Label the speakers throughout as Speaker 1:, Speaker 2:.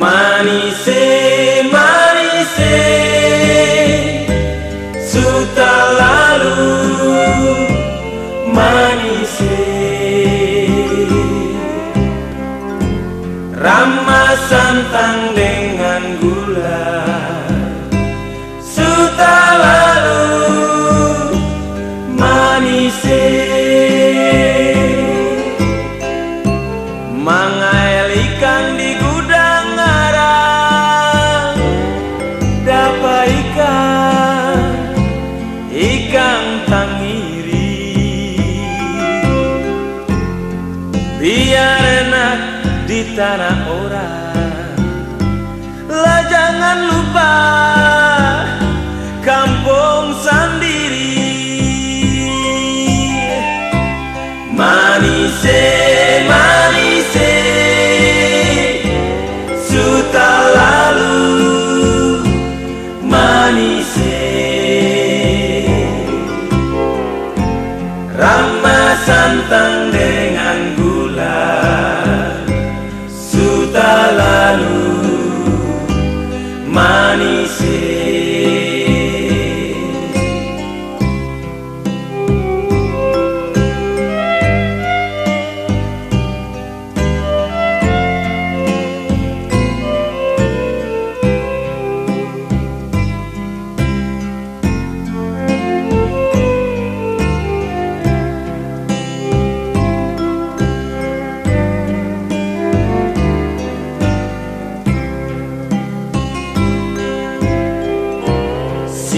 Speaker 1: Manise, manise Suta lalu Manise Ramah santang dengan gula Suta lalu Manise Mangaikan di gula ikan tangiri. Biar enak di tanah orang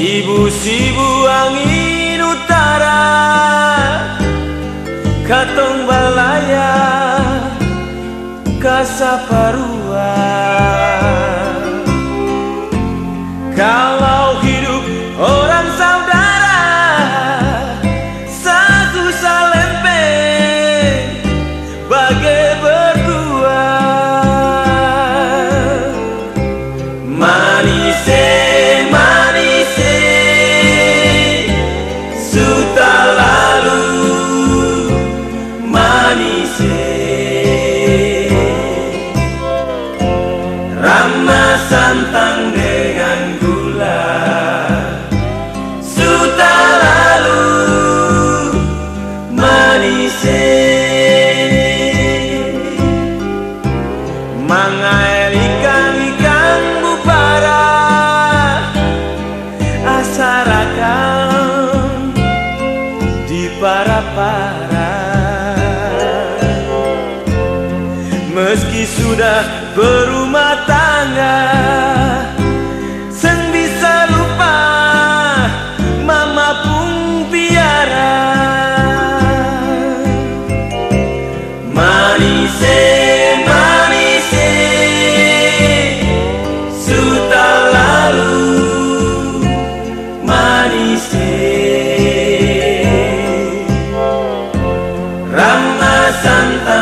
Speaker 1: Sibu-sibu angin utara Katong balaya Kasaparua sudah berumah tangga. Sen bisa lupa Mama pun piara. Manise, manise Suta lalu. Manise. Rama santang